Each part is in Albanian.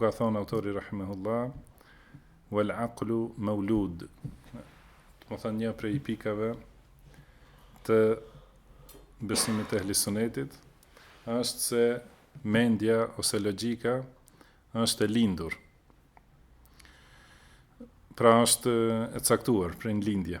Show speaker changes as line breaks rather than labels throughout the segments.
Ka thonë autori rahimehullah wal aqlu mawlud. Domethënë një prej pikave të besimit të ehli sunetit është se mendja ose logjika është e lindur. Pra është e caktuar prej në lindje.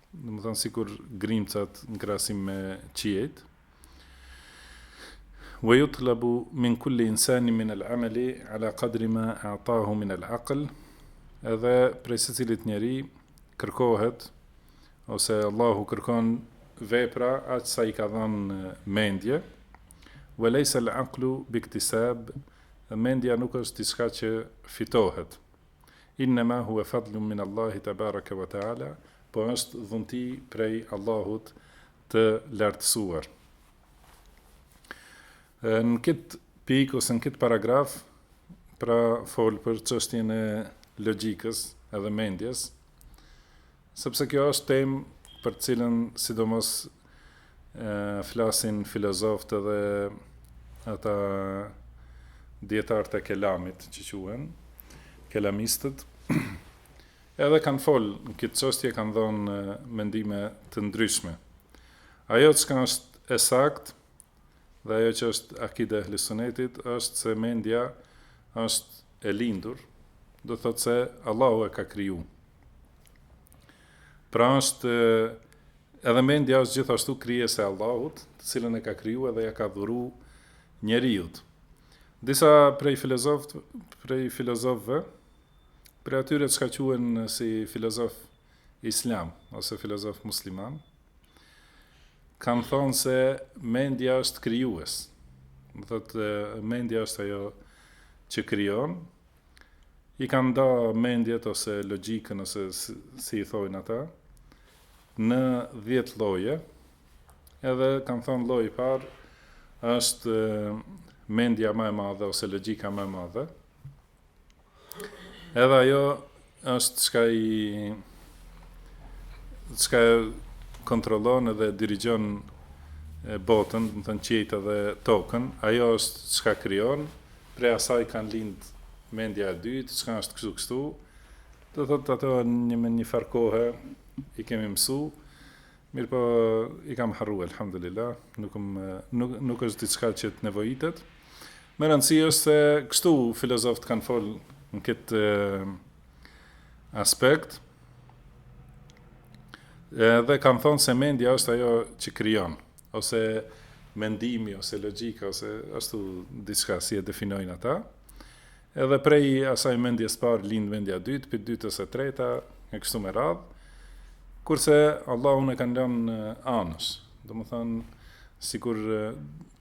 Domethënë sikur grimcat në krahasim me qiejt. Wa yutlabu min kulli insani min al-amali ala qadri ma a'tahu min al-aql. Edhe prej secilit njeri kërkohet ose Allahu kërkon vepra aq sa i ka dhënë mendje. Wa laysa al-aqlu bi iktisab. Mendja nuk është diçka që fitohet. Innema huwa fadlun min Allahi tebaraka wa teala, po është dhunti prej Allahut të Lartësuar. Në këtë pikë ose në këtë paragraf, pra fol për çështjen e logjikës edhe mendjes, Sepse kjo është temë për të cilën sidomos flasin filozofët edhe ata dietarët e kelamit që quhen kelamistët edhe kanë fol në kit çështje kanë dhonë mendime të ndryshme. Ajo çka është e saktë dhe ajo që është akide e ehli sunetit është se mendja është e lindur, do të thotë se Allahu e ka kriju. Pra është edhe mendja është gjithashtu krijesë e Allahut, të cilën e ka kriju edhe ja ka dhuru njeriut. Disa prej filozofët, prej filozofëve, prej atyre çka quhen si filozof islam, ose filozof musliman, Kanë thonë se mendja është krijues. Do të thotë mendja është ajo që krijon. I kanë nda mendjet ose logjikën ose si i thojnë ata në 10 lloje. Edhe kanë thonë lloji i parë është mendja ma e madhe ose logjika ma e madhe. Edhe ajo është çka i çka kontrollon edhe dirigjon botën, domethënë qiejtë dhe tokën. Ajo është çka krijon, prej asaj kanë lind mendja e dytë, çka është kështu kështu. Do thotë ato ne me njëfar kohe i kemi mësu, Mirëpo i kam harru alhamdulillah, nuk më nuk nuk është diçka që të nevojitet. Me rëndësi është se kështu filozofët kanë fol në këtë aspekt. Dhe kanë thonë se mendja është ajo që krijon ose mendimi ose logjika ose ashtu diçka si e definojnë ata. Edhe prej asaj mendjes parë lind mendja dytë, prej dytës e treta, e kështu me radhë, kurse Allahun e kanë lënë anësh, domethënë, sikur,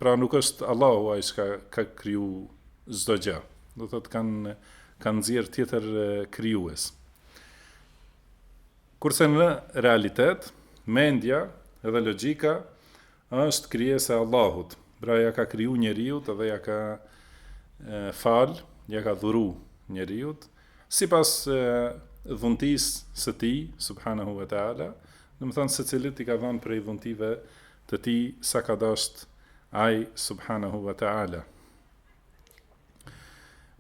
pra nuk është Allahu ai çka ka kriju çdo gjë, do thotë kanë, kanë nxjerr tjetër krijues. Kurse në realitet, mendja edhe logika Është krijesë e Allahut, pra ia ka kriju njeriut dhe ia ka falë, ia ka dhuru njeriut, sipas dhuntisë së Tij, subhanahu wa teala, domethonë secilit i ka dhënë prej dhuntive të Tij sa ka dashtë Ai, subhanahu wa teala.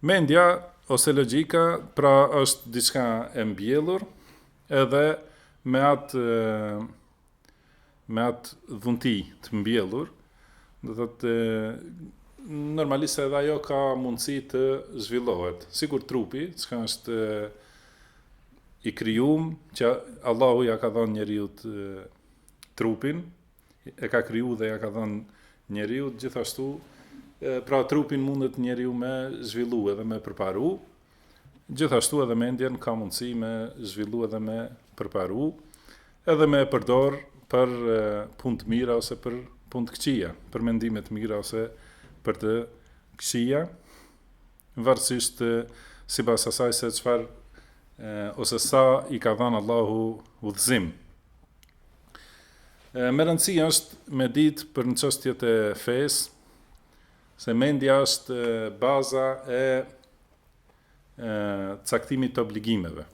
Mendja ose logjika, pra është diçka e mbjellur, edhe me atë me atë dhunti të mbjellur, do thotë normalisht edhe ajo ka mundësi të zhvillohet, sikur trupi, çka është i krijuar, që Allahu ja ka dhënë njeriut trupin, e ka kriju dhe ja ka dhënë njeriut gjithashtu pra trupin mundet njeriu me zhvillu edhe me përparu, Gjithashtu edhe mendjen ka mundësi me zhvillu edhe me përparu, edhe me e përdor për punë të mira ose për punë të këqija, për mendime të mira ose për të këqija, varësisht sipas asaj se çfarë ose sa i ka dhanë Allahu udhëzim. Me rëndësi është me ditë për në çështjet e fesë, se mendja është baza e caktimit të obligimeve.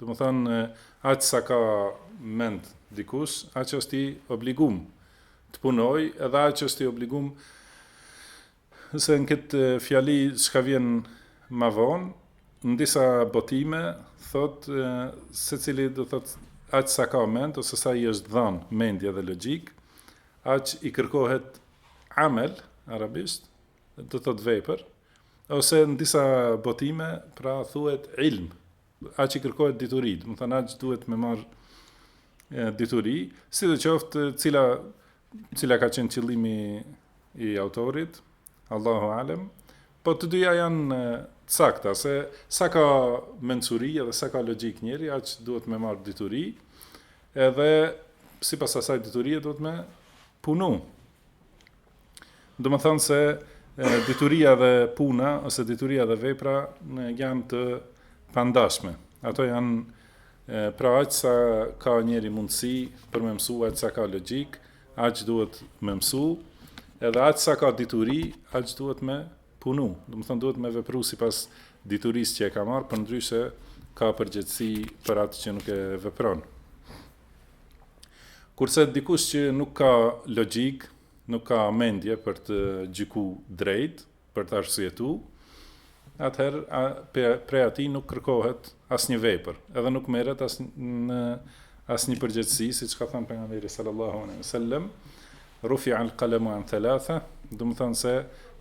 Domethanë, aq sa ka mend dikush, aq është i obligum të punojë, edhe aq është i obligum, se në këtë fjali çka vjen ma vonë, në disa botime, thotë, secili do thotë, aq sa ka mend, ose sa i është dhanë mendje dhe logjikë, aq i kërkohet amel, arabisht, do të thotë vepër, ose në disa botime, pra thuhet ilm, aq i kërkohet dituri, domethënë aq duhet me marrë dituri, sido qoftë cila, cila ka qenë qëllimi i autorit, Allahu Alem, po të dyja janë të sakta, se sa ka mençuri edhe sa ka logjikë njeri, aq duhet me marrë dituri, edhe sipas asaj diturie duhet me punu. Domethënë se dituria dhe puna ose dituria dhe vepra janë të pandashme. Ato janë pra aq sa ka njeri mundësi për me mësu, aq sa ka logjikë, aq duhet me mësu, edhe aq sa ka dituri, aq duhet me punu. Domethënë duhet me vepru sipas diturisë që e ka marrë, përndryshe ka përgjegjësi për atë që nuk e vepron. Kurse dikush që nuk ka logjikë, nuk ka mendje për të gjyku drejt, për të arsyetu, atëherë prej atij nuk kërkohet asnjë vepër, edhe nuk merret as në asnjë përgjegjësi, siç ka thënë pejgamberi sallallahu alejhi wasallam, Rufi'a al-qalamu an thalatha, domethënë se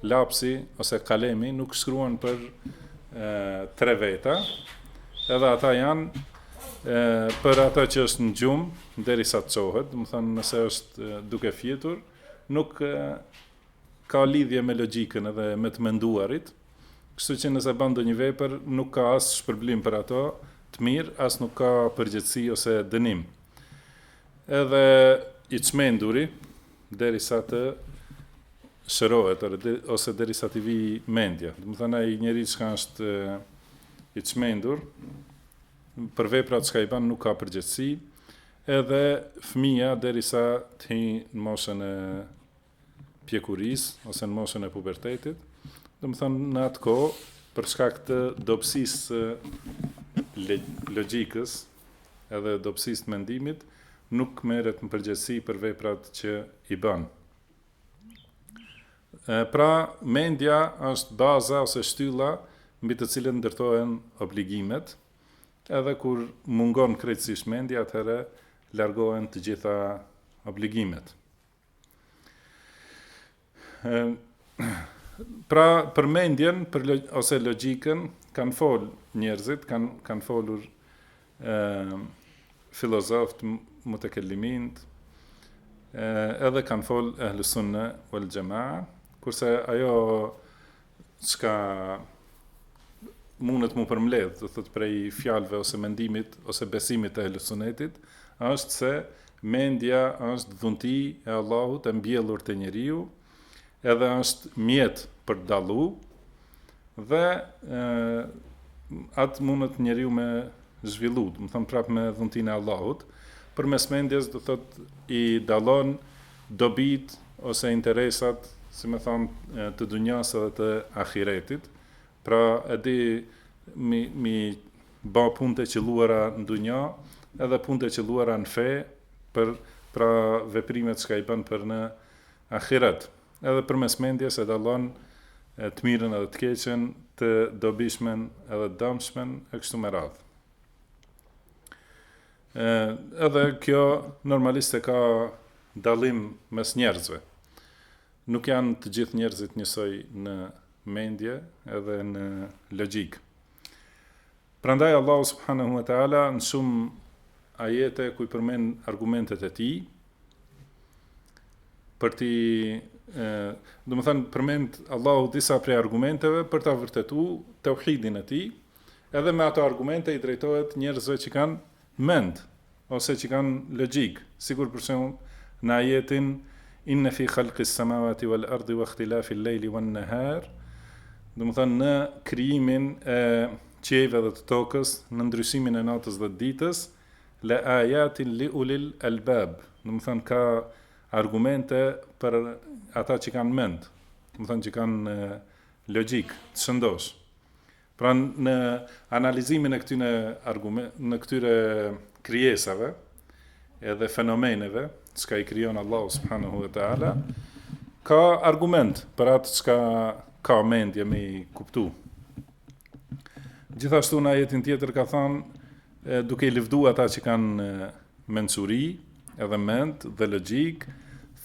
lapsi ose kalemi nuk shkruan për e, tre veta, edhe ata janë e, për ata që është në gjumë derisa të çohet, domethënë nëse është e, duke fjetur, nuk e, ka lidhje me logjikën edhe me të menduarit. Kështu që nëse bën ndonjë vepër, nuk ka as shpërblim për ato të mirë, as nuk ka përgjegjësi ose dënim. Edhe i çmenduri derisa të shërohet ose derisa t'i vijë mendja. Domethënë ai njeri çka është i çmendur për veprat që i bën nuk ka përgjegjësi, edhe fëmija derisa të hyjë në moshën e pjekurisë ose në moshën e pubertetit, domethënë në atë kohë për shkak të dobësisë së logjikës edhe dobësisë të mendimit, nuk merret në përgjegjësi për veprat që i bën. Pra, mendja është baza ose shtylla mbi të cilën ndërtohen obligimet, edhe kur mungon krejtësisht mendja, atëherë largohen të gjitha obligimet. Pra për mendjen për log ose logjikën kanë fol njerëzit, kanë kanë folur ë filozofët mutekelimintë edhe kanë fol ehlusunne wal jamaa, kurse ajo çka mundet mu përmledh, do thot prej fjalëve ose mendimit ose besimit të Ehlu Sunetit, është se mendja është dhunti e Allahut e mbjellur te njeriu, edhe është mjet për të dallu dhe, atë mundet njeriu me zhvillu, domethonë prap me dhuntin e Allahut, përmes mendjes do thot i dallon Dobitë ose interesat, si me thanë, të dunjasë edhe të ahiretit. Pra, e di, mi, mi ba punët e qëlluara n'dunja, edhe punët e qëlluara n'fe, për, pra, veprimet çka i bën për në ahiret. Edhe përmes mendjes e dallon të mirën edhe të keqen, të dobishmen edhe të damshmen, e kështu me radhë. Edhe kjo normalisht se ka dallim mes njerëzve. Nuk janë të gjithë njerëzit njësoj në mendje edhe në logjikë. Prandaj Allahu subhanahu wa taala në shumë ajete ku i përmend argumentet e tij për ti domethanë përmend Allahu disa prej argumenteve për ta vërtetu tauhidin e tij Edhe me ato argumente i drejtohet njerëzve që kanë mend ose që kanë logjikë, sikur për shembull në ajetin Inne fi khalqis samawati wal ardi wahtilafil lejli wan nahar, domethonë në krijimin e qiejve dhe të tokës, në ndryshimin e natës dhe të ditës, le ayatin li ulil albab, domethonë ka argumente për ata që kanë mend, domethonë që kanë logjikë, të shëndoshë. Pra në analizimin e këtyre në këtyre krijesave edhe fenomeneve çka i krijon Allahu subhanahu wa taala ka argument për atë çka ka mendje mi kuptu. Gjithashtu në ajetin tjetër ka thanë duke i lëvdu ata që kanë mençuri edhe mend dhe logjik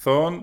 thon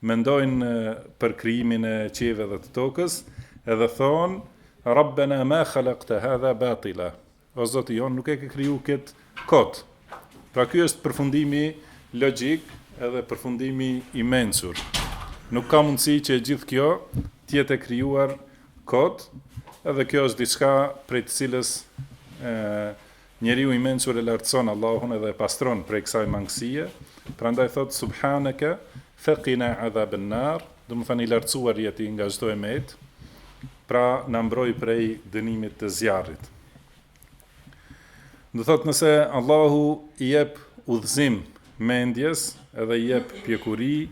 Mendojnë për krijimin e qiejve dhe të tokës, edhe thonë, Rabbena ma khalaqta hadha batila. O Zoti jonë, nuk e ke kriju kët kot. Pra ky është përfundimi logjik edhe përfundimi i mençur. Nuk ka mundësi që e gjithë kjo të jetë e krijuar kot, edhe kjo është diçka prej të cilës ë Njeriu i mençur e lartëson Allahun edhe e pastron prej kësaj mangësie, prandaj thotë, Subhaneke, feqina adhaben nar, domethënë i lartësuar je ti nga çdo e metë, pra na mbroj prej dënimit të zjarrit. Do thotë nëse Allahu i jep udhëzim mendjes edhe i jep pjekuri,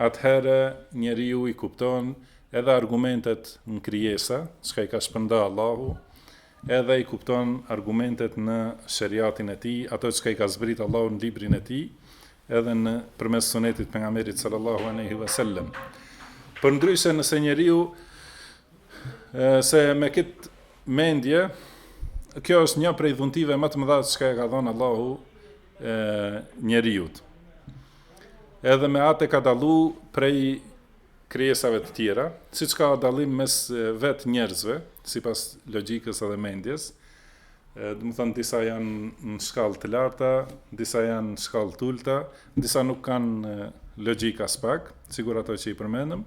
atëherë njeriu i kupton edhe argumentet në krijesa, çka i ka shpërnda Allahu, Edhe i kupton argumentet në sheriatin e tij, ato çka i ka zbritë Allahu në librin e tij, edhe nëpërmes sunetit të pejgamberit sallallahu alejhi ve sellem. Përndryshe nëse njeriu se me kët mendje kjo është një prej dhuntive më të mëdha çka i ka dhënë Allahu njeriut. Edhe me atë e ka dallu prej krijesave të tjera, siç ka dallim mes vetë njerëzve, sipas logjikës edhe mendjes, domethënë disa janë në shkallë të larta, disa janë në shkallë të ulëta, disa nuk kanë logjikë as pak, sikur ato që i përmendëm.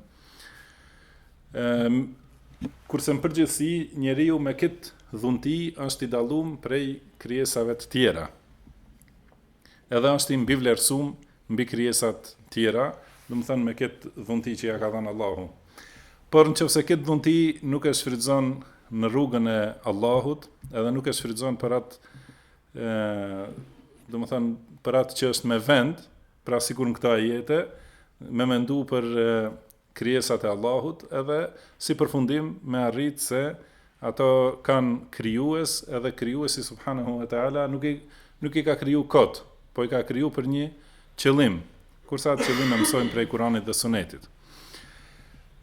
Ëm kurse në përgjithësi njeriu me këtë dhunti është i dallum prej krijesave të tjera. Edhe është i mbivlerësum mbi krijesat tjera, domethënë me këtë dhunti që ia ka dhënë Allahu. Por në qoftë se këtë dhunti nuk e shfrytëzon në rrugën e Allahut, edhe nuk e shfrytëzon për atë, domethënë, për atë që është me vend, pra sikur në këto ajete, me mendu për krijesat e Allahut edhe si përfundim me arrit se ato kanë krijues edhe krijuesi subhanehu ve teala nuk i nuk i ka kriju kot po i ka kriju për një qëllim kurse atë qëllim e mësojmë prej Kuranit dhe Sunetit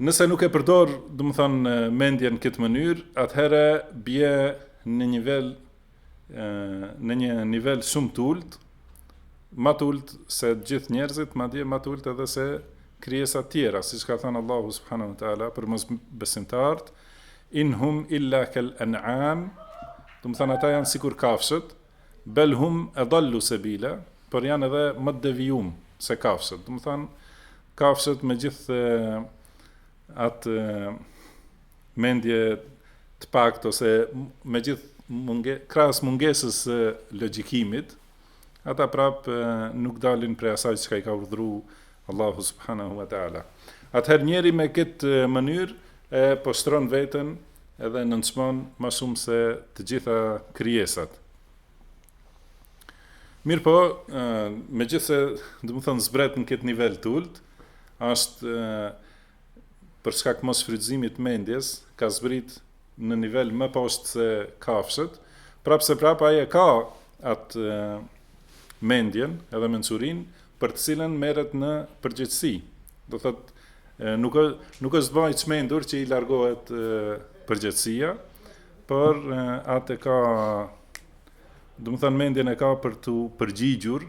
nëse nuk e përdor domethënë mendjen në këtë mënyrë atëherë bie në nivel në një nivel shumë të ulët, më të ulët se të gjithë njerëzit, madje më të ulët edhe se krijesa të tjera, siç ka thënë Allahu subhanahu wa taala për mosbesimtarët, in hum illa kal an'am, domethënë ata janë sikur kafshët, bel hum adallu sabila, por janë edhe më të devijum se kafshët. Domethënë kafshët me gjithë atë mendje të paktë ose me gjithë munge, krahas mungesës së logjikimit, ata prap nuk dalin prej asaj çka i ka urdhëru Allahu subhanahu wa taala. Atëherë njeri me këtë mënyrë e poshtron veten edhe nënçmon më shumë se të gjitha krijesat. Mirëpo, megjithëse, domethënë, zbret në këtë nivel të ulët, Është për shkak mosshfrytëzimit të mendjes, ka zbrit në nivel më poshtë se kafshët, prapëseprapë ai e ka atë mendjen edhe mençurinë për të cilën merret në përgjegjësi. Do thotë nuk nuk është ai i çmendur që i largohet përgjegjësia, por atë e ka, domethënë mendjen e ka për t'u përgjigjur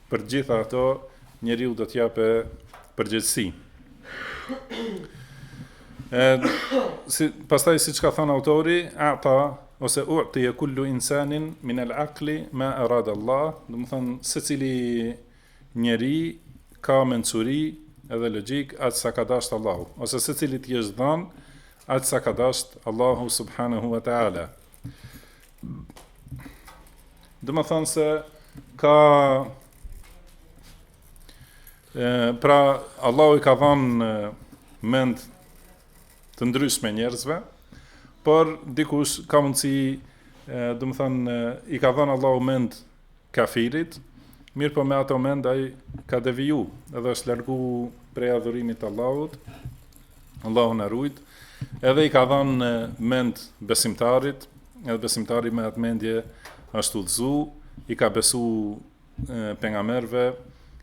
Për të gjitha ato njeriu do të japë përgjegjësi. E, si, pastaj siç ka thënë autori, ata, ose utije kullu insanin min el akli ma erade Allah, domethënë secili njeri ka mençuri edhe logjikë atë sa ka dasht Allahu, ose secilit i është dhanë atë sa ka dasht Allahu subhanahu wa ta'ala. Domethanë se ka... E, pra, Allahu i ka dhanë mend të ndryshme njerëzve, por dikush ka mundësi, domethanë, i ka dhanë Allahu mend kafirit, mirëpo me ato mend ai ka deviju dhe është largu prej adhurimit të Allahut, Allahu na rujt, edhe i ka dhënë mend besimtarit, edhe besimtari me atë mendje është udhëzu, i ka besu pejgamberëve,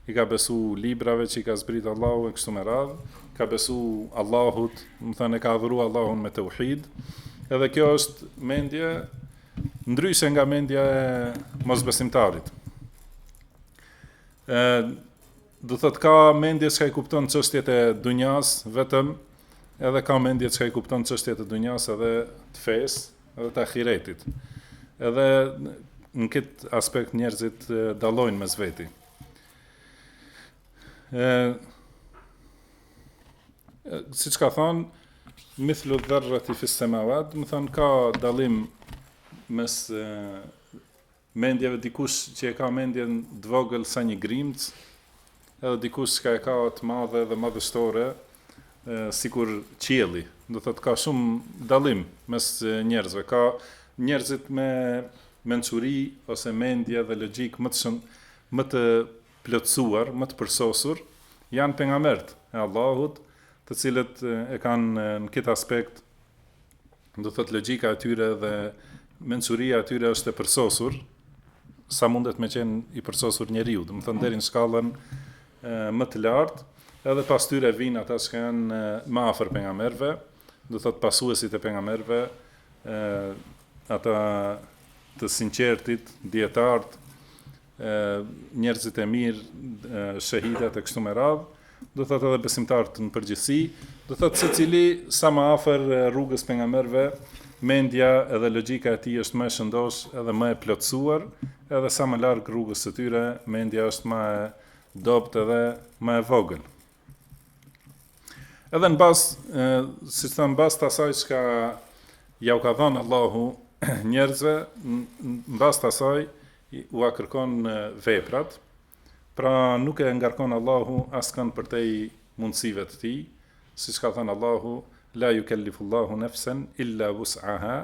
i ka besu librave që i ka zbrit Allahu e kështu me radhë, ka besu Allahut, domethënë e ka adhuru Allahun me teuhid, edhe kjo është mendje Ndryshe nga mendja e mosbesimtarit. Ë do thot ka mendje çka i kupton çështjet e dunjas vetëm edhe ka mendje çka i kupton çështjet e dunjas edhe të fesë edhe të ahiretit. Edhe në këtë aspekt njerëzit dallojnë mes veti. Ë Siç ka thënë mithlu dherreti fis-semavat, domethanë ka dallim mes mendjeve dikush që e ka mendjen të vogël sa një grimcë, edhe dikush që e ka të madhe dhe madhështore sikur qielli. Do thotë ka shumë dallim mes njerëzve. Ka njerëz me mençuri ose mendje dhe logjikë më të shumë më të plotësuar, më të përsosur, janë pejgambert e Allahut, të cilët e kanë në këtë aspekt, do thotë logjika e tyre dhe mençuria e tyre është e përsosur, sa mundet me qenë i përsosur njeriu, domethonë deri në shkallën më të lartë, edhe pas tyre vijnë ata që janë më afër pejgamberëve, do thotë pasuesit e pejgamberëve, ata të sinqertit, dietart, njerëzit e mirë, shehidat e kështu me radhë, do të thotë edhe besimtarët në përgjithësi, do të thotë secili sa më afër rrugës së pejgamberëve, mendja edhe logjika e tij është më e shëndosh edhe më e plotësuar, edhe sa më larg rrugës së tyre, mendja është më e dobët edhe më e vogël. Edhe në bazë, siç thamë, në bazë të asaj çka ia u ka dhënë Allahu njerëzve, në bazë të asaj ua kërkon veprat, pra nuk e ngarkon Allahu askënd përtej mundësive të tij, siç ka thënë Allahu, la jukellifu Allahu nefsen illa vus'aha,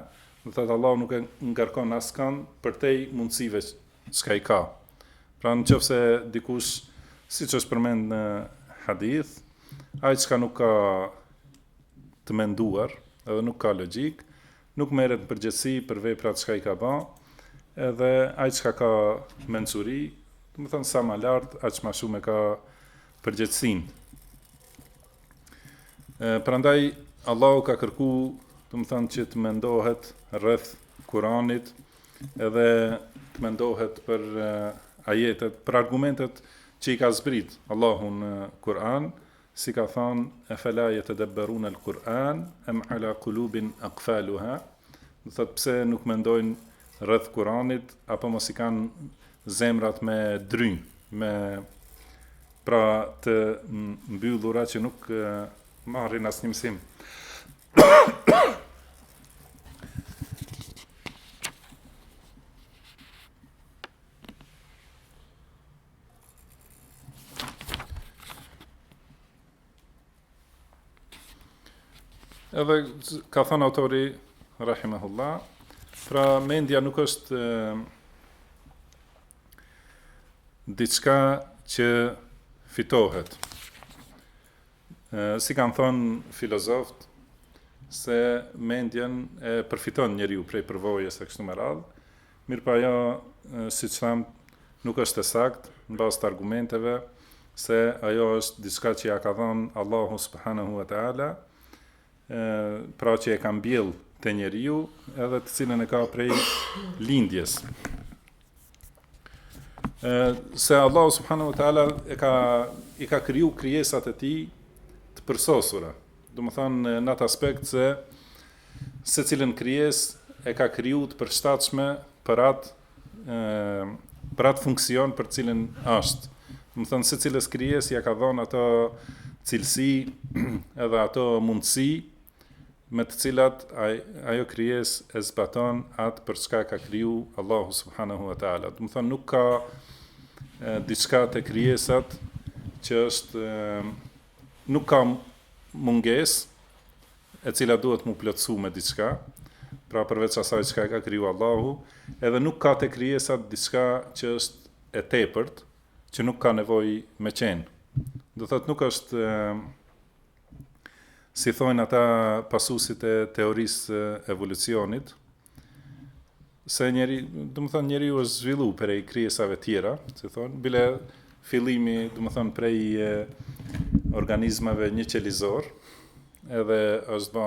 do të thotë Allahu nuk e ngarkon askënd përtej mundësive çka i ka. Pra në qoftë se dikush, siç është përmend në hadith, ai çka nuk ka të menduar, edhe nuk ka logjik, nuk merret në përgjegjësi për veprat çka i ka bë, edhe ai çka ka mençuri, domethënë sa më lart, aq më shumë e ka përgjegjësinë. Prandaj Allahu ka kërku, domethënë që të mendohet rreth Kur'anit, edhe të mendohet për ajetet, për argumentet që i ka zbrit Allahu në Kur'an, si ka thënë efela jetedebberunel Kur'an, em ala kulubin ekfaluha, do të thotë pse nuk mendojnë rreth Kur'anit, apo mos i kanë zemrat me dryn, me pra të mbyllura që nuk marrin asnjë mësim. Edhe ka thënë autori rahimahullah, pra mendja nuk është diçka që fitohet. Si kanë thënë filozofët se mendjen e përfiton njeriu prej përvojës e kështu me radhë, mirëpo ajo, siç thamë, nuk është e saktë, në bazë të argumenteve, se ajo është diçka që ia ka dhënë Allahu subhanehu ve teala, e, pra që e ka mbjell te njeriu, edhe të cilën e ka prej lindjes. E, se Allah subhanahu wa taala e ka i ka kriju krijesat e tij të përsosura. Domethënë në atë aspekt se secilën krijesë e ka kriju të përshtatshme për atë për atë funksion për të cilin është. Domethonë, secilës krijes ja ka dhonë ato cilësi edhe ato mundësi, me të cilat ajo krijes e zbaton atë për çka ka kriju Allahu Subhanahu Wa Ta'ala. Domethonë, nuk ka diçka te krijesat që është Nuk ka mungesë e cila duhet m'u plotësu me diçka, pra përveç asaj çka e ka kriju Allahu, edhe nuk ka te krijesat diçka që është e tepërt, që nuk ka nevojë me qenë. Do thotë nuk është si thonë ata pasuesit e teorisë së evolucionit, se njeri, domethonë njeriu është zhvillu prej krijesave tjera, si thonë, bile fillimi, domethonë prej e, organizmave njëqelizor, edhe është ba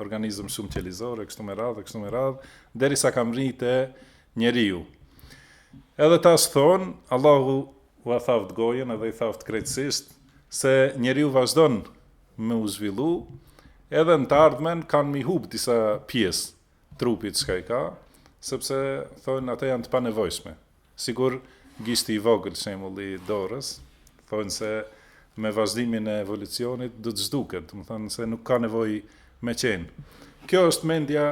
organizëm shumëqelizor, e kështu me radhë, e kështu me radhë, derisa ka mrri te njeriu. Edhe tash thonë, Allahu ua thaftë gojën edhe i thaftë krejtësisht, se njeriu vazhdon me u zhvillu, edhe në të ardhmen kanë m'i hup disa pjesë trupit çka i ka, sepse thonë ata janë të panevojshme. Sikur gishti i vogël shembull i dorës, thonë se me vazhdimin e evolucionit do të zhduket, domethanë se nuk ka nevojë me qenë. Kjo është mendja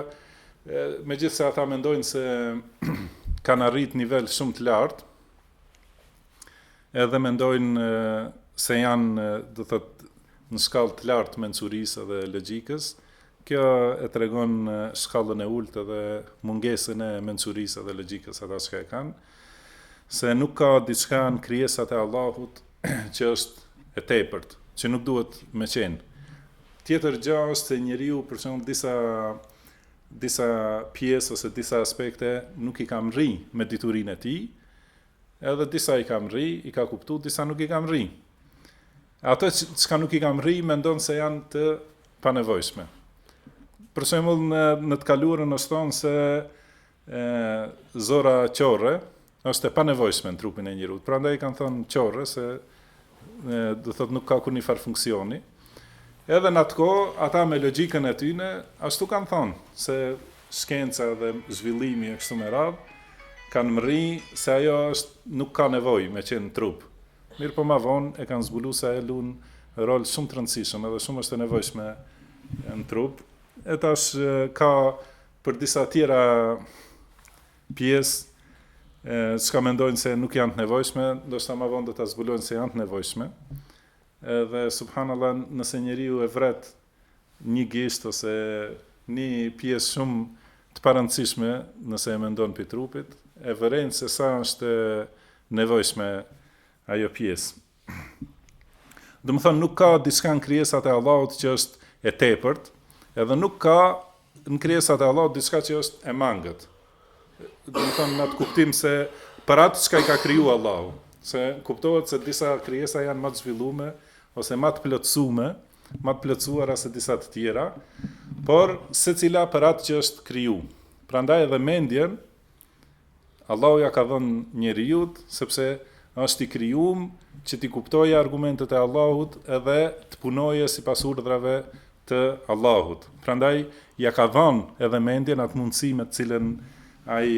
megjithëse ata mendojnë se kanë arrit nivel shumë të lartë, Edhe mendojnë se janë, do të thotë, në shkallë të lartë të mençurisë dhe logjikës. Kjo e tregon shkallën e ulët edhe mungesën e mençurisë dhe logjikës ata çka e kanë, se nuk ka diçka në krijesat e Allahut që është e tepërt, që nuk duhet me qenë. Tjetër gja është se njeriu, për shembull, disa disa pjesë ose disa aspekte nuk i ka mrri me diturinë e tij, edhe disa i ka mrri, i ka kuptu, disa nuk i ka mrri. Ato çka nuk i ka mrri, mendon se janë të panevojshme. Për shembull në, në të kaluarën është thonë se E zorra qorre është e panevojshme në trupin e njeriut. Prandaj i kanë thonë qorre se do thotë nuk ka kurrnjëfarë funksioni. Edhe në atë kohë, ata me logjikën e tyne, ashtu kanë thonë se shkenca dhe zhvillimi e kështu me radhë, kanë mrri se ajo është nuk ka nevojë me qenë n'trup. Mirëpo ma vonë e kanë zbulu se ajo lun rol shumë të rëndësishëm edhe shumë është e nevojshme në trup. E tash ka Për disa tjera pjesë, çka mendojnë se nuk janë të nevojshme, ndoshta më vonë do ta zbulojnë se janë të nevojshme. Dhe subhanallahu nëse njeriu e vret një gisht ose një pjesë shumë të parëndësishme nëse e mendon prej trupit, e vëren se sa është e nevojshme ajo pjesë. Domethënë nuk ka diçka në krijesat e Allahut që është e tepërt, edhe nuk ka në krijesat e Allahut diçka që është e mangët. Domethënë në atë kuptim se për atë çka i ka kriju Allahu, se kuptohet se disa krijesa janë ma të zhvillume ose ma të plotësume, ma të plotësuara se disa të tjera, por secila për atë që është kriju. Prandaj edhe mendjen Allahu ia ka dhënë njeriut sepse është i krijum që t'i kuptojë argumentet e Allahut dhe të punojë sipas urdhrave të Allahut. Prandaj ia ka dhënë edhe mendjen atë mundësi me të cilën ai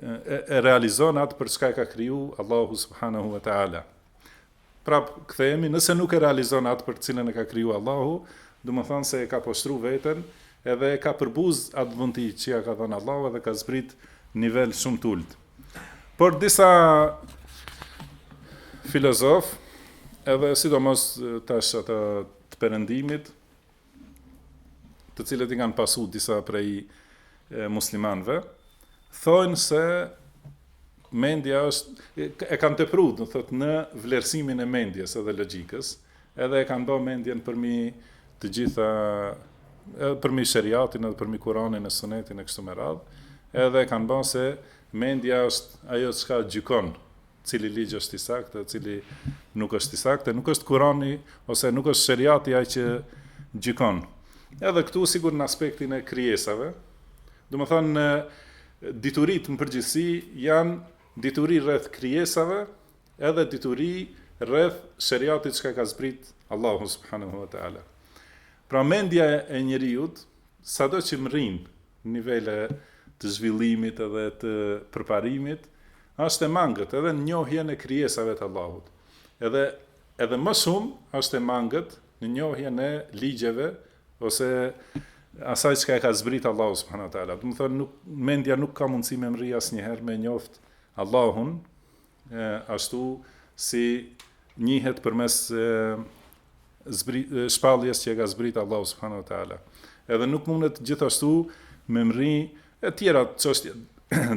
e realizon atë për çka e ka kriju Allahu subhanahu wa taala. Prap kthehemi, nëse nuk e realizon atë për të cilën e ka kriju Allahu, domethënë se e ka poshtru veten edhe e ka përbuzë atë dhunti që ia ka dhënë Allahu edhe ka zbrit nivel shumë t'ulët. Por disa filozofë, edhe sidomos tash ata të perëndimit, të cilët i kanë pasu disa prej muslimanëve, thojnë se mendja është e kanë tepru, do thotë në vlerësimin e mendjes edhe logjikës, edhe e kanë bërë mendjen përmi të gjitha përmi sheriatin edhe përmi Kur'anin e Sunetin e kështu me radhë, edhe e kanë bërë se mendja është ajo çka gjykon Cili ligj është i saktë dhe cili nuk është i saktë, nuk është Kurani ose nuk është Sheriati ai që gjykon. Edhe këtu sigur në aspektin e krijesave, domethënë dituritë në përgjithësi janë dituri rreth krijesave, edhe dituri rreth Sheriatit çka ka zbrit Allahu subhanahu wa taala. Pra mendja e njeriut, sado që mrin nivele të zhvillimit edhe të përparimit është e mangët edhe në njohjen e krijesave të Allahut edhe edhe më shumë është e mangët në njohjen e ligjeve ose asaj çka e ka zbrit Allahu subhanahu wa taala. Domethënë nuk mendja nuk ka mundësi me mrri asnjëherë me e njoft Allahun ashtu si njihet përmes shpalljes që e ka zbrit Allahu subhanahu wa taala. Edhe nuk mundet gjithashtu me i mrri e tjera çështje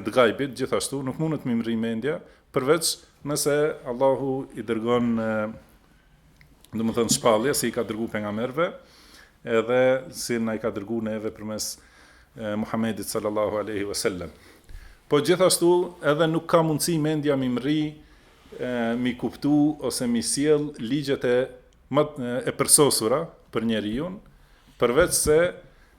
të gajbit, gjithashtu nuk mundet me i mrri mendja, përveç nëse Allahu i dërgon Domethënë shpallja si i ka dërgu pejgamberëve, edhe si na i ka dërgu neve përmes Muhamedit sallallahu alaihi wasallam. Po gjithashtu edhe nuk ka mundësi mendja m'i mrri, m'i kuptu ose m'i sjell ligjet e e përsosura për njeriun, përveçse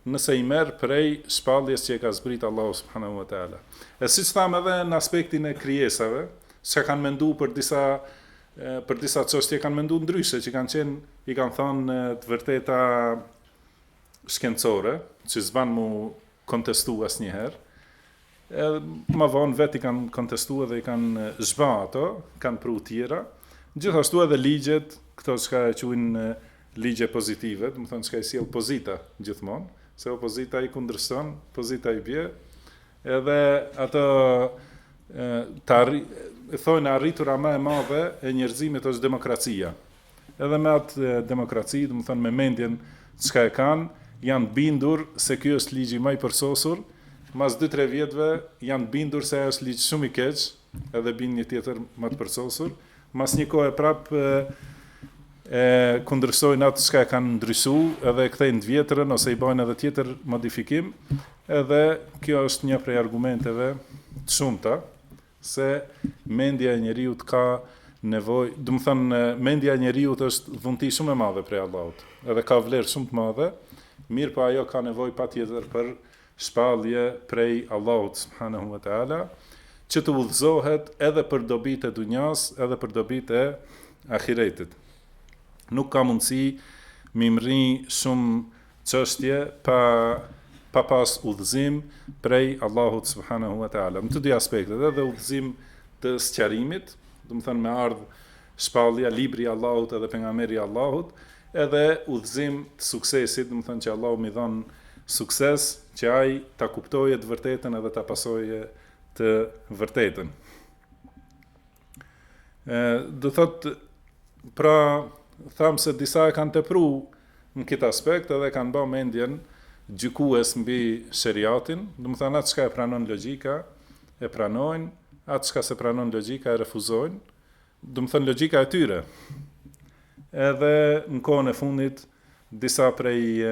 nëse i merr prej shpalljes që e ka zbrit Allahu subhanehu ve teala. E siç thamë edhe në aspektin e krijesave, çka kanë mendu për disa për disa çështje kanë mendu ndryshe, që kanë qenë i kanë thonë të vërteta shkencore, që s'ban m'u kontestu asnjëherë, Ma vonë vetë i kanë kontestu dhe i kanë zhba ato, kanë pru tjera. Gjithashtu edhe ligjet, këto çka e quajnë ligje pozitive, domethonë çka i sjell pozita gjithmonë, se opozita i kundërshton, pozita i bie, edhe ato të thojnë e arritura ma e madhe e njerëzimit është demokracia. Edhe me atë demokraci, domethonë me mendjen çka e kanë, janë të bindur se ky është ligji ma i përsosur, mas dy tre vjetëve janë të bindur se është ligj shumë i keq, edhe bin një tjetër ma të përsosur, mas një kohe prap e kundërshtojnë atë çka e kanë ndryshu, edhe e kthejnë të vjetrën ose i bajnë edhe tjetër modifikim, edhe kjo është një prej argumenteve të shumta. se mendja e njeriut ka nevojë, domethënë mendja e njeriut është dhunti shumë e madhe prej Allahut, edhe ka vlerë shumë të madhe, mirëpo ajo ka nevojë patjetër për shpallje prej Allahut subhanehu ve teala, që të udhëzohet edhe për dobitë e dunjasë edhe për dobitë e ahiretit. Nuk ka mundësi m'i mrri shumë çështje pa pa pas udhëzim prej Allahut subhanehu ve teala në të dy aspektet edhe udhëzim të sqarimit domethënë me ardh shpallja libri i Allahut edhe pejgamberi i Allahut edhe udhëzim të suksesit domethënë që Allahu m'i dhon sukses që ai ta kuptoje të vërtetën edhe ta pasoje të vërtetën Ë do thot pra thamë se disa e kanë tepru në këtë aspekt edhe kanë ba mendjen gjykues mbi sheriatin, domethonë atë çka e pranon logjika e pranojnë, atë çka s'e pranon logjika e refuzojnë, domethonë logjika e tyre. Edhe në kohën e fundit disa prej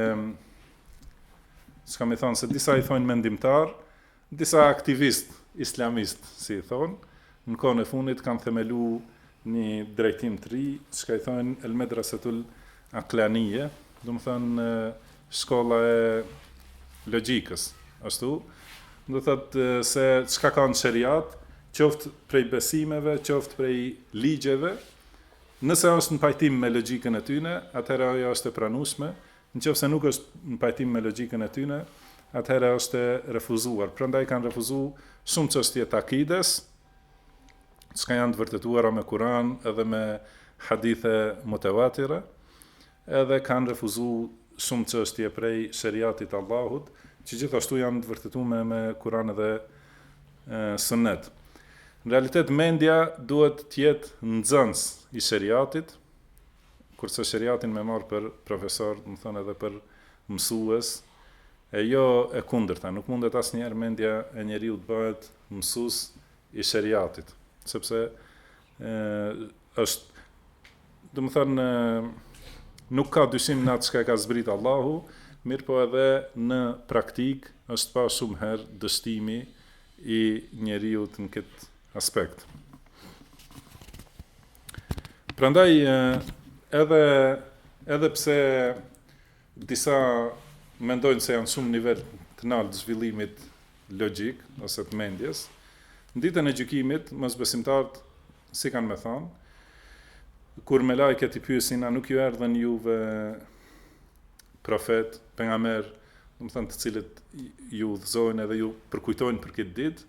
çka m'i thonë se disa i thojnë mendimtarë, Disa aktivistë islamistë, si i thonë, në kohën e fundit kanë themelu një drejtim të ri, çka i thonë El-Medrasetul Aqlaniyya, domethënë shkolla e logjikës, ashtu, do të thotë se çka kanë Sheriat, qoftë prej besimeve, qoftë prej ligjeve, nëse është në pajtim me logjikën e tyne, atëherë ajo është e pranueshme, Nëse nuk është në pajtim me logjikën e tyne, atëherë është e refuzuar. Prandaj kanë refuzu shumë çështje të akides, çka janë të vërtetuara me Kuran edhe me hadithe mutewatire, edhe kanë refuzu shumë çështje prej sheriatit të Allahut, që gjithashtu janë të vërtetume me Kuran edhe Sunnet. Në realitet mendja duhet të jetë nxënës i sheriatit, Kurse sheriatin me marrë për profesor, domethënë edhe për mësues, e jo e kundërta. Nuk mundet asnjëherë mendja e njeriu të bëhet mësues i sheriatit, sepse është, domethënë, nuk ka dyshim në atë çka ka zbrit Allahu, mirëpo edhe në praktikë është pa shumë herë dështimi i njeriut në këtë aspekt. Prandaj edhe edhe pse disa mendojnë se janë shumë nivel të naltë të zhvillimit logik ose të mendjes, në ditën e gjykimit, mosbesimtarët, si kanë me thanë, kur melaiket i pyesin, a nuk ju erdhen juve profet, pejgamberë, domethënë të cilët ju udhëzojnë edhe ju përkujtojnë për këtë ditë,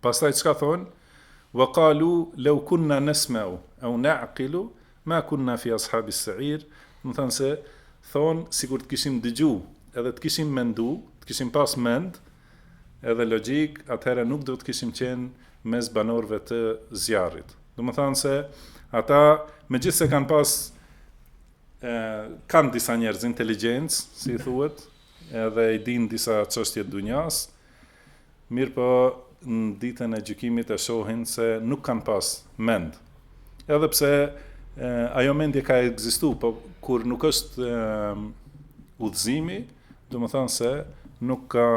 Pastaj çka thonë? Wa qalu law kunna nasma'u aw na'qilu ma kunna fi ashabis sa'ir, domethënë se thonë sikur të kishim dëgju edhe të kishim mendu, të kishim pas mend edhe logjikë, atëherë nuk do të kishim qenë mes banorëve të zjarrit. Domethënë se ata megjithëse kanë pas e, kanë disa njerëz inteligjencë, si i thuhet, edhe i dinë disa çështje të dunjas, Mirëpo në ditën e gjykimit e shohin se nuk kanë pas mend. Edhe pse ajo mendje ka ekzistu, po kur nuk është udhëzimi, domethënë se nuk ka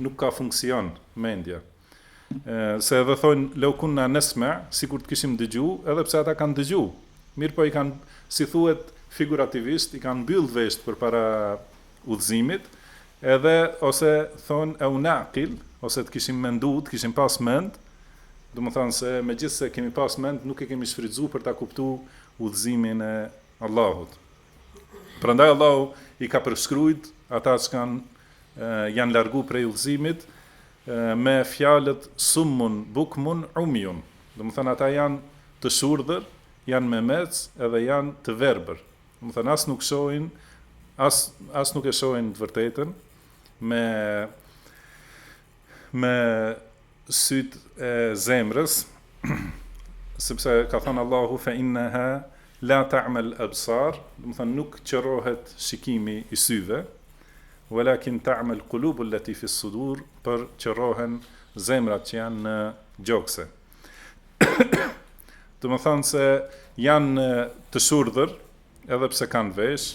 nuk ka funksion mendja. Se edhe thonë law kunna nesma, sikur të kishim dëgju, edhe pse ata kanë dëgju. Mirëpo i kanë, si thuhet figurativisht, i kanë mbyll veshët përpara udhëzimit, edhe ose thonë eu nakil, ose të kishim mendu, të kishim pas mend, domethënë se megjithëse kemi pas mend nuk e kemi shfrytëzu për ta kuptu udhëzimin e Allahut. Prandaj Allahu i ka përshkrujt ata që janë largu prej udhëzimit me fjalët summun bukmun umjun. Domethënë ata janë të shurdhër, janë memec edhe janë të verbër. Domethënë as nuk shohin, as as nuk e shohin të vërtetën me me syt e zemrës, sepse ka thënë Allahu fe innaha la ta'mal absar, domethënë nuk qërohet shikimi i syve, walakin ta'mal kulubul leti fi sudur, por qërohen zemrat që janë në gjokse. Domethanë se janë të shurdhër, edhe pse kanë vesh,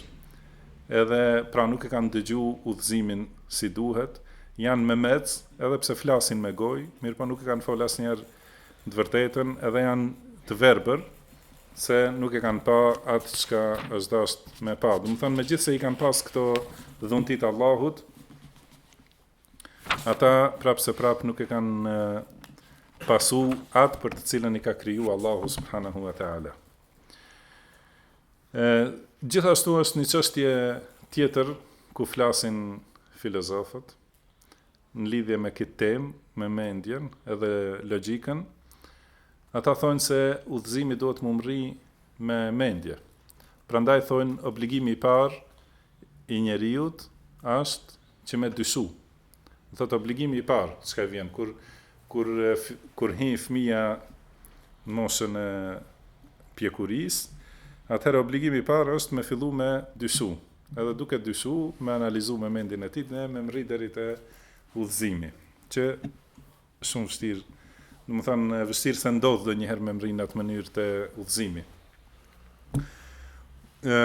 edhe pra nuk e kanë dëgju udhëzimin si duhet, janë memec, edhe pse flasin me gojë, mirëpo nuk e kanë fol asnjëherë të vërtetën, edhe janë të verbër, se nuk e kanë pa atë çka është dasht me pa. Domethanë, megjithëse i kanë pas këto dhunti t'Allahut, Ata prapëseprapë nuk e kanë pasu atë për të cilën i ka kriju Allahu subhanahu wa ta'ala. Gjithashtu është një çështje tjetër ku flasin filozofët në lidhje me këtë temë, me mendjen edhe logjikën, ata thonë se udhëzimi duhet m'u mrri me mendje. Prandaj thonë obligimi i parë i njeriut është që me dyshu. Domethënë obligimi i parë çka i vjen kur kur kur hi fëmija në moshën e pjekurisë, atëherë obligimi i parë është me fillu me dyshu. Edhe duke dyshu, me analizu me mendjen e tij dhe me mrri deri te udhëzimi, që Shumë vështirë, domethënë vështirë se ndodh ndonjëherë me mrri në atë mënyrë te udhëzimi. Ë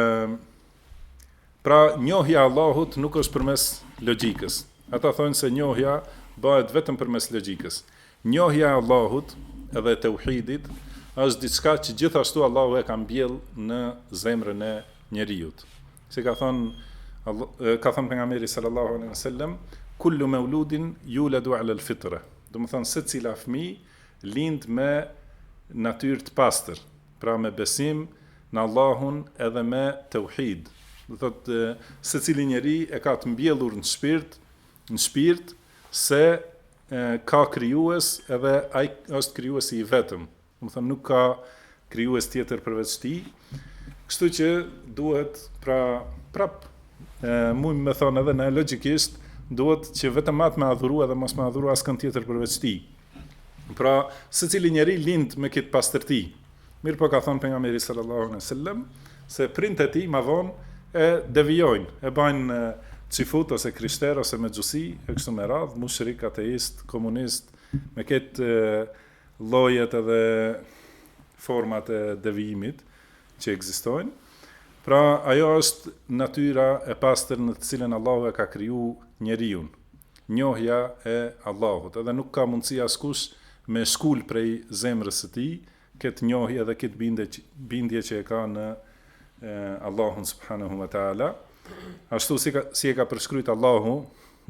Pra, njohja e Allahut nuk është përmes logjikës. Ata thonë se njohja bëhet vetëm përmes logjikës. Njohja e Allahut edhe teuhidit është diçka që gjithashtu Allahu e ka mbjell në zemrën e njeriut. Si ka thënë ka thënë pejgamberi sallallahu alejhi ve sellem, kullu mawludin yuladu ala al-fitra. Domethënë secili fëmijë lind me natyrë të pastër, pra me besim në Allahun edhe me teuhid. Domethënë secili njeri e ka të mbjellur në shpirt, në shpirt se ka krijues edhe ai është krijuesi i vetëm. Domethanë nuk ka krijues tjetër përveç tij. Kështu që duhet pra prap e domethanë edhe logjikisht duhet që vetëm atë me adhuru edhe mos me adhuru askën tjetër përveç tij. Pra, secili njeri lind me këtë pastërti. Mirëpo ka thanë Pejgamberi sallallahu alejhi ue sel-lem, se prindët e tij ma vonë e devijojnë, e bajnë qifut ose krishter ose mexhusi, e kështu me radhë, mushrik, ateist, komunist, me këtë llojet edhe format e devijimit që ekzistojnë. Pra, ajo është natyra e pastër në të cilën Allahu e ka kriju njeriun, njohja e Allahut, edhe nuk ka mundësi askush me e shkul prej zemrës së tij këtë njohje dhe këtë bindje që e ka në Allahun subhanehu ve teala, ashtu si e ka përshkru Allahu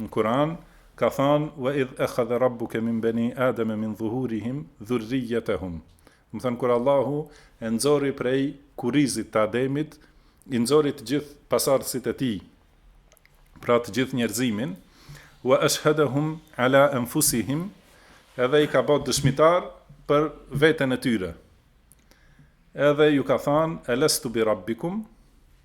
Në Kur'an ka thanë, Wa idh akhadha rabbuke min bani Ademe min dhuhurihim dhurrijatahum. Domethanë kur Allahu e nxori prej kurrizit të Ademit, i nxori të gjithë pasardhësit e tij, pra të gjithë njerëzimin, Wa ashhadahum ala anfusihim, edhe i ka bë dëshmitar për veten e tyre. Edhe ju ka thanë, Alastu bi rabbikum?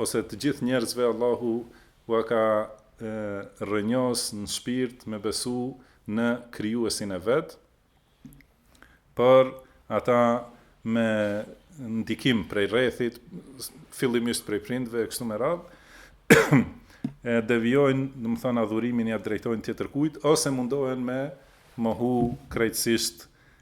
ose të gjithë njerëzve Allahu ua ka rrënjos në shpirt me besu në krijuesin e vet por ata me ndikim prej rrethit fillimisht prej prindve e kështu me radh e devijojnë domethanë adhurimin ja drejtojnë tjetërkujt ose mundohen me mohu krejtësisht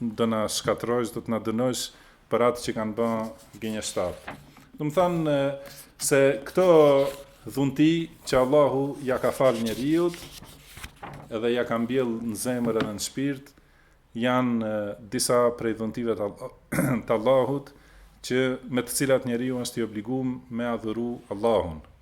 do na shkatërrojsh, do të na dënojsh për atë që kanë bë gënjeshtarët. Domethanë se këto dhunti që Allahu ja ka fal njeriut edhe ja ka mbjell në zemër edhe në shpirt janë disa prej dhuntive të Allahut që me të cilat njeriu është i obligum me adhuru Allahun.